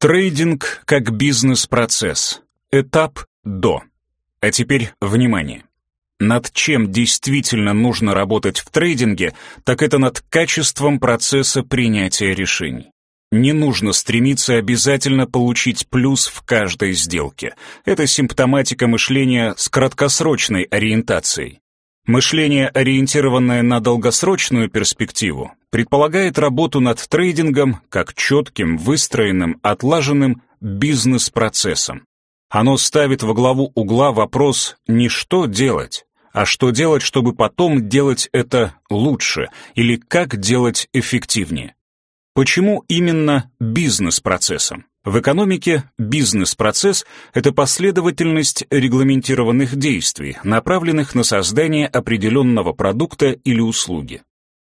Трейдинг как бизнес-процесс. Этап до. А теперь внимание. Над чем действительно нужно работать в трейдинге, так это над качеством процесса принятия решений. Не нужно стремиться обязательно получить плюс в каждой сделке. Это симптоматика мышления с краткосрочной ориентацией. Мышление, ориентированное на долгосрочную перспективу, предполагает работу над трейдингом как четким, выстроенным, отлаженным бизнес-процессом. Оно ставит во главу угла вопрос не что делать, а что делать, чтобы потом делать это лучше или как делать эффективнее. Почему именно бизнес-процессом? В экономике бизнес-процесс — это последовательность регламентированных действий, направленных на создание определенного продукта или услуги.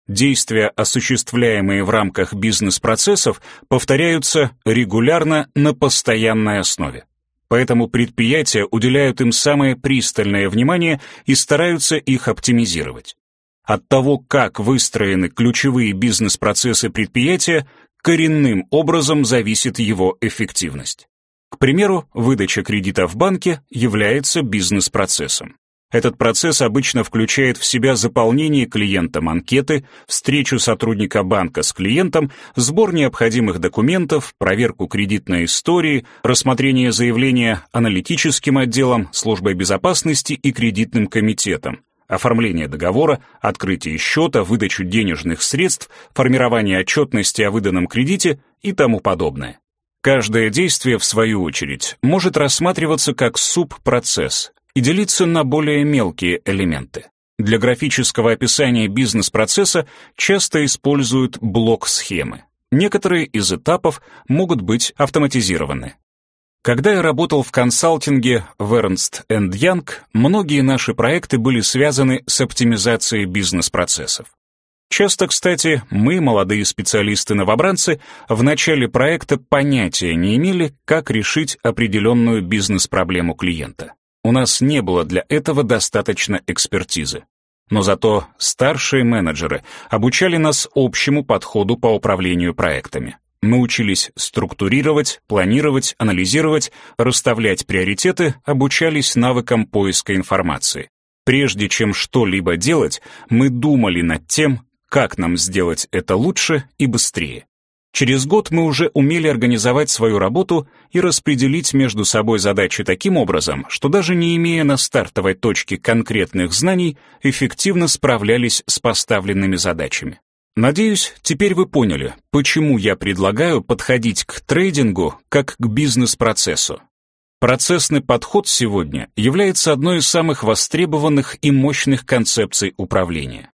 Действия, осуществляемые в рамках бизнес-процессов, повторяются регулярно на постоянной основе. Поэтому предприятия уделяют им самое пристальное внимание и стараются их оптимизировать. От того, как выстроены ключевые бизнес-процессы предприятия, коренным образом зависит его эффективность. К примеру, выдача кредита в банке является бизнес-процессом. Этот процесс обычно включает в себя заполнение клиентом анкеты, встречу сотрудника банка с клиентом, сбор необходимых документов, проверку кредитной истории, рассмотрение заявления аналитическим отделом, службой безопасности и кредитным комитетом, оформление договора, открытие счета, выдачу денежных средств, формирование отчетности о выданном кредите и тому подобное. Каждое действие, в свою очередь, может рассматриваться как субпроцесс и делиться на более мелкие элементы. Для графического описания бизнес-процесса часто используют блок-схемы. Некоторые из этапов могут быть автоматизированы. Когда я работал в консалтинге в Ernst Young, многие наши проекты были связаны с оптимизацией бизнес-процессов. Часто, кстати, мы, молодые специалисты-новобранцы, в начале проекта понятия не имели, как решить определенную бизнес-проблему клиента. У нас не было для этого достаточно экспертизы. Но зато старшие менеджеры обучали нас общему подходу по управлению проектами. Мы учились структурировать, планировать, анализировать, расставлять приоритеты, обучались навыкам поиска информации. Прежде чем что-либо делать, мы думали над тем, как нам сделать это лучше и быстрее. Через год мы уже умели организовать свою работу и распределить между собой задачи таким образом, что даже не имея на стартовой точке конкретных знаний, эффективно справлялись с поставленными задачами. Надеюсь, теперь вы поняли, почему я предлагаю подходить к трейдингу как к бизнес-процессу. Процессный подход сегодня является одной из самых востребованных и мощных концепций управления.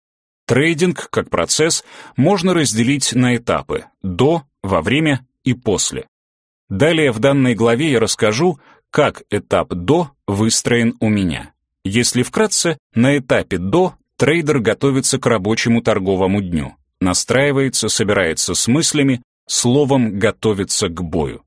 Трейдинг как процесс можно разделить на этапы до, во время и после. Далее в данной главе я расскажу, как этап до выстроен у меня. Если вкратце, на этапе до трейдер готовится к рабочему торговому дню настраивается, собирается с мыслями, словом готовится к бою.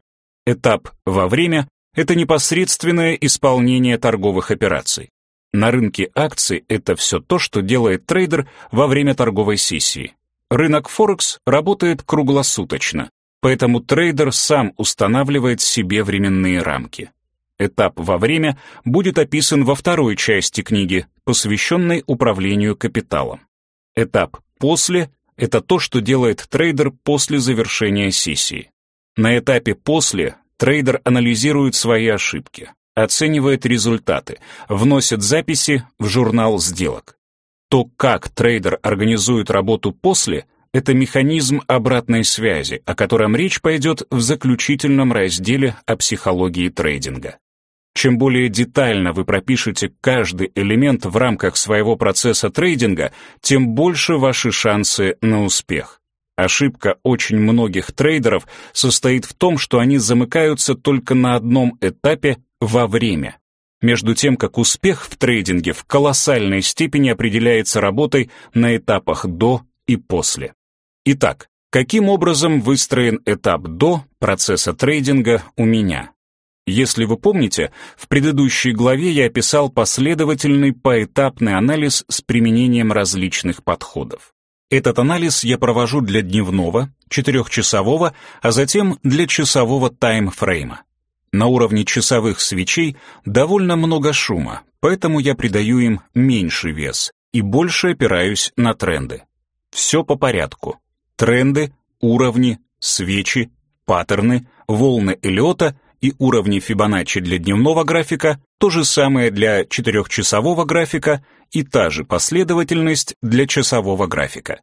Этап во время — это непосредственное исполнение торговых операций. На рынке акций это все то, что делает трейдер во время торговой сессии. Рынок Форекс работает круглосуточно, поэтому трейдер сам устанавливает себе временные рамки. Этап во время будет описан во второй части книги, посвященной управлению капиталом. Этап после это то, что делает трейдер после завершения сессии. На этапе «после» трейдер анализирует свои ошибки, оценивает результаты, вносит записи в журнал сделок. То, как трейдер организует работу после, это механизм обратной связи, о котором речь пойдет в заключительном разделе о психологии трейдинга. Чем более детально вы пропишете каждый элемент в рамках своего процесса трейдинга, тем больше ваши шансы на успех. Ошибка очень многих трейдеров состоит в том, что они замыкаются только на одном этапе во время. Между тем, как успех в трейдинге в колоссальной степени определяется работой на этапах до и после. Итак, каким образом выстроен этап до процесса трейдинга у меня? Если вы помните, в предыдущей главе я описал последовательный поэтапный анализ с применением различных подходов. Этот анализ я провожу для дневного, четырехчасового, а затем для часового таймфрейма. На уровне часовых свечей довольно много шума, поэтому я придаю им меньший вес и больше опираюсь на тренды. Все по порядку. Тренды, уровни, свечи, паттерны, волны Эллиота и уровни Фибоначчи для дневного графика, то же самое для четырехчасового графика и та же последовательность для часового графика.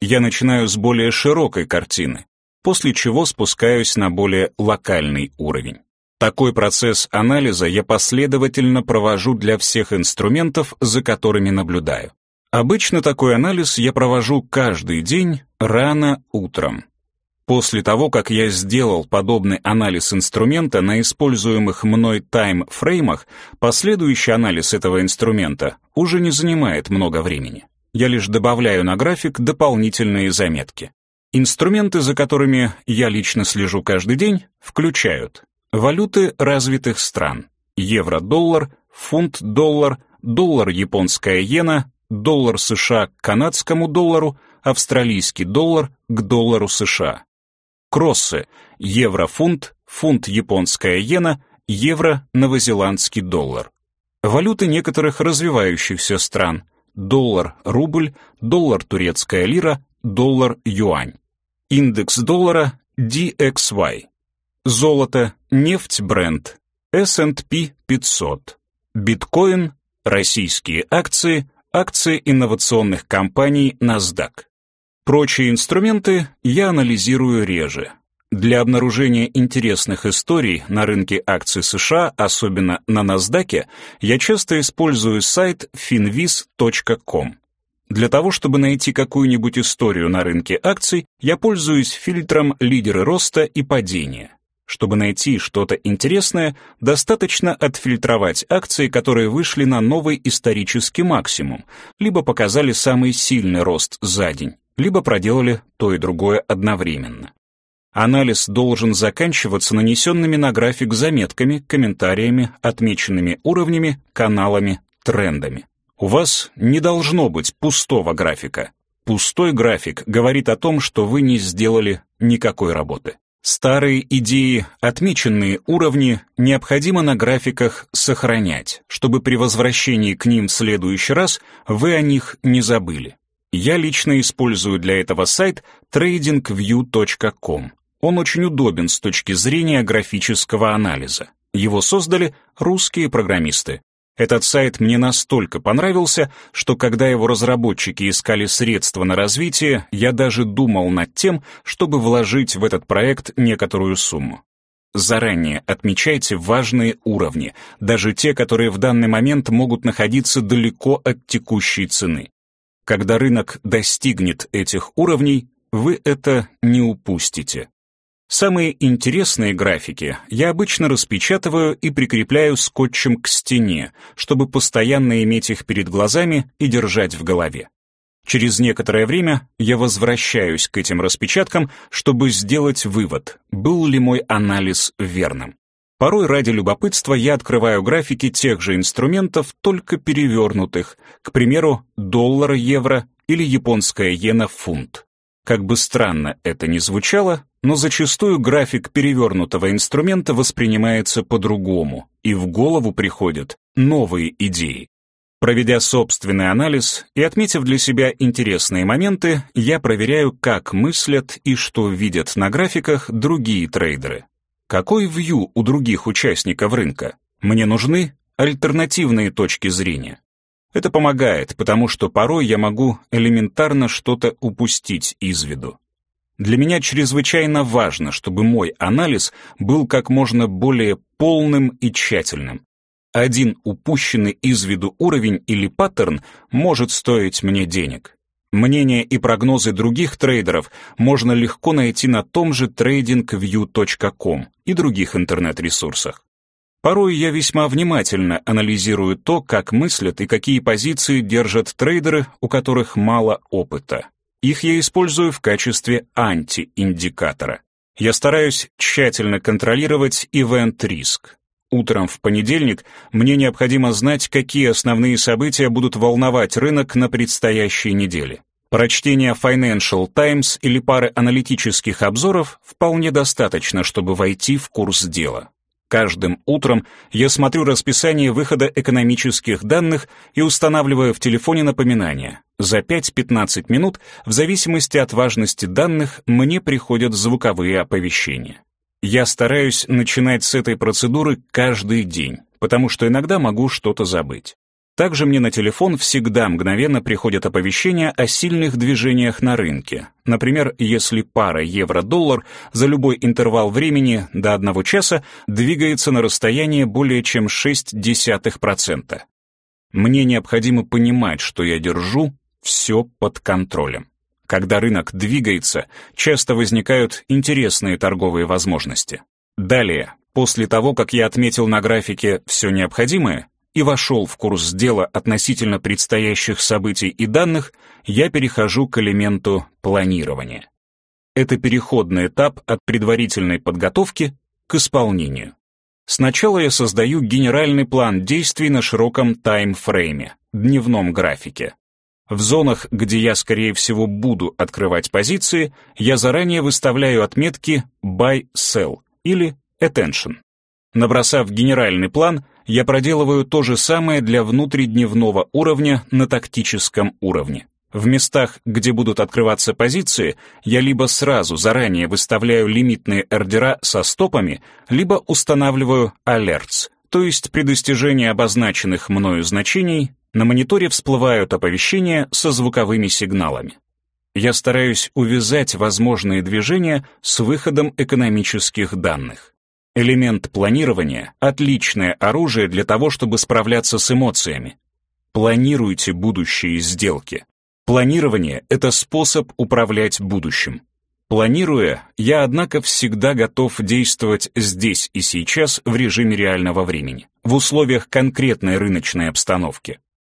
Я начинаю с более широкой картины, после чего спускаюсь на более локальный уровень. Такой процесс анализа я последовательно провожу для всех инструментов, за которыми наблюдаю. Обычно такой анализ я провожу каждый день рано утром. После того, как я сделал подобный анализ инструмента на используемых мной таймфреймах, последующий анализ этого инструмента уже не занимает много времени. Я лишь добавляю на график дополнительные заметки. Инструменты, за которыми я лично слежу каждый день, включают валюты развитых стран, евро-доллар, фунт-доллар, доллар-японская иена, доллар США к канадскому доллару, австралийский доллар к доллару США кроссы, евро-фунт, фунт-японская иена, евро-новозеландский доллар. Валюты некоторых развивающихся стран, доллар-рубль, доллар-турецкая лира, доллар-юань. Индекс доллара DXY. Золото, нефть бренд, S&P 500. Биткоин, российские акции, акции инновационных компаний NASDAQ. Прочие инструменты я анализирую реже. Для обнаружения интересных историй на рынке акций США, особенно на NASDAQ, я часто использую сайт finviz.com. Для того, чтобы найти какую-нибудь историю на рынке акций, я пользуюсь фильтром «Лидеры роста и падения». Чтобы найти что-то интересное, достаточно отфильтровать акции, которые вышли на новый исторический максимум, либо показали самый сильный рост за день либо проделали то и другое одновременно. Анализ должен заканчиваться нанесенными на график заметками, комментариями, отмеченными уровнями, каналами, трендами. У вас не должно быть пустого графика. Пустой график говорит о том, что вы не сделали никакой работы. Старые идеи, отмеченные уровни, необходимо на графиках сохранять, чтобы при возвращении к ним в следующий раз вы о них не забыли. Я лично использую для этого сайт tradingview.com. Он очень удобен с точки зрения графического анализа. Его создали русские программисты. Этот сайт мне настолько понравился, что когда его разработчики искали средства на развитие, я даже думал над тем, чтобы вложить в этот проект некоторую сумму. Заранее отмечайте важные уровни, даже те, которые в данный момент могут находиться далеко от текущей цены. Когда рынок достигнет этих уровней, вы это не упустите. Самые интересные графики я обычно распечатываю и прикрепляю скотчем к стене, чтобы постоянно иметь их перед глазами и держать в голове. Через некоторое время я возвращаюсь к этим распечаткам, чтобы сделать вывод, был ли мой анализ верным. Порой ради любопытства я открываю графики тех же инструментов, только перевернутых, к примеру, доллар-евро или японская иена-фунт. Как бы странно это ни звучало, но зачастую график перевернутого инструмента воспринимается по-другому, и в голову приходят новые идеи. Проведя собственный анализ и отметив для себя интересные моменты, я проверяю, как мыслят и что видят на графиках другие трейдеры. Какой вью у других участников рынка? Мне нужны альтернативные точки зрения. Это помогает, потому что порой я могу элементарно что-то упустить из виду. Для меня чрезвычайно важно, чтобы мой анализ был как можно более полным и тщательным. Один упущенный из виду уровень или паттерн может стоить мне денег. Мнения и прогнозы других трейдеров можно легко найти на том же tradingview.com и других интернет-ресурсах. Порой я весьма внимательно анализирую то, как мыслят и какие позиции держат трейдеры, у которых мало опыта. Их я использую в качестве антииндикатора. Я стараюсь тщательно контролировать ивент-риск. Утром в понедельник мне необходимо знать, какие основные события будут волновать рынок на предстоящей неделе. Прочтение Financial Times или пары аналитических обзоров вполне достаточно, чтобы войти в курс дела. Каждым утром я смотрю расписание выхода экономических данных и устанавливаю в телефоне напоминания. За 5-15 минут, в зависимости от важности данных, мне приходят звуковые оповещения. Я стараюсь начинать с этой процедуры каждый день, потому что иногда могу что-то забыть. Также мне на телефон всегда мгновенно приходят оповещения о сильных движениях на рынке. Например, если пара евро-доллар за любой интервал времени до одного часа двигается на расстояние более чем 0,6%. Мне необходимо понимать, что я держу все под контролем. Когда рынок двигается, часто возникают интересные торговые возможности. Далее, после того, как я отметил на графике все необходимое, и вошел в курс дела относительно предстоящих событий и данных, я перехожу к элементу планирования. Это переходный этап от предварительной подготовки к исполнению. Сначала я создаю генеральный план действий на широком таймфрейме, дневном графике. В зонах, где я, скорее всего, буду открывать позиции, я заранее выставляю отметки Buy-Sell или Attention. Набросав генеральный план, я проделываю то же самое для внутридневного уровня на тактическом уровне. В местах, где будут открываться позиции, я либо сразу заранее выставляю лимитные ордера со стопами, либо устанавливаю alerts, то есть при достижении обозначенных мною значений на мониторе всплывают оповещения со звуковыми сигналами. Я стараюсь увязать возможные движения с выходом экономических данных. Элемент планирования — отличное оружие для того, чтобы справляться с эмоциями. Планируйте будущие сделки. Планирование — это способ управлять будущим. Планируя, я, однако, всегда готов действовать здесь и сейчас в режиме реального времени, в условиях конкретной рыночной обстановки.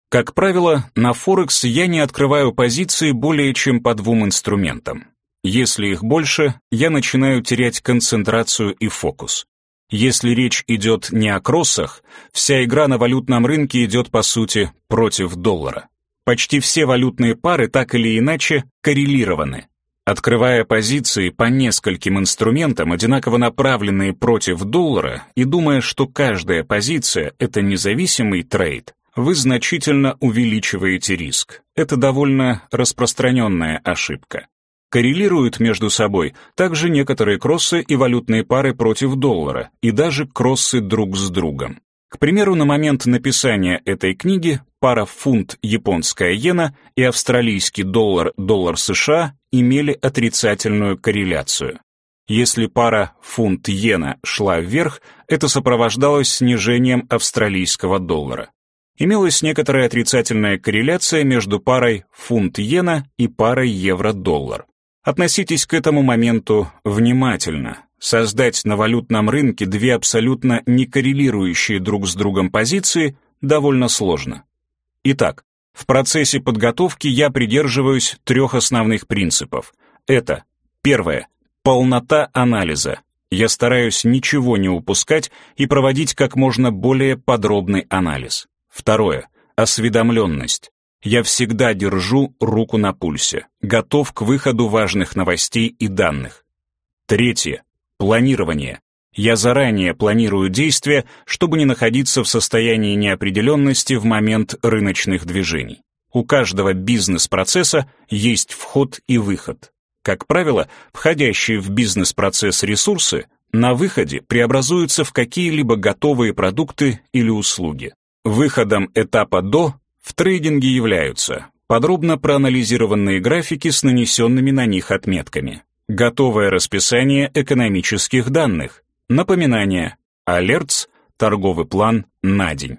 Как правило, на Форекс я не открываю позиции более чем по двум инструментам. Если их больше, я начинаю терять концентрацию и фокус. Если речь идет не о кроссах, вся игра на валютном рынке идет, по сути, против доллара. Почти все валютные пары так или иначе коррелированы. Открывая позиции по нескольким инструментам, одинаково направленные против доллара, и думая, что каждая позиция — это независимый трейд, вы значительно увеличиваете риск. Это довольно распространенная ошибка. Коррелируют между собой также некоторые кроссы и валютные пары против доллара, и даже кроссы друг с другом. К примеру, на момент написания этой книги пара фунт японская иена и австралийский доллар доллар США имели отрицательную корреляцию. Если пара фунт иена шла вверх, это сопровождалось снижением австралийского доллара. Имелась некоторая отрицательная корреляция между парой фунт иена и парой евро-доллар. Относитесь к этому моменту внимательно. Создать на валютном рынке две абсолютно не коррелирующие друг с другом позиции довольно сложно. Итак, в процессе подготовки я придерживаюсь трех основных принципов. Это, первое, полнота анализа. Я стараюсь ничего не упускать и проводить как можно более подробный анализ. Второе, осведомленность. Я всегда держу руку на пульсе, готов к выходу важных новостей и данных. Третье. Планирование. Я заранее планирую действия, чтобы не находиться в состоянии неопределенности в момент рыночных движений. У каждого бизнес-процесса есть вход и выход. Как правило, входящие в бизнес-процесс ресурсы на выходе преобразуются в какие-либо готовые продукты или услуги. Выходом этапа «до» в трейдинге являются подробно проанализированные графики с нанесенными на них отметками, готовое расписание экономических данных, напоминания, алертс, торговый план на день.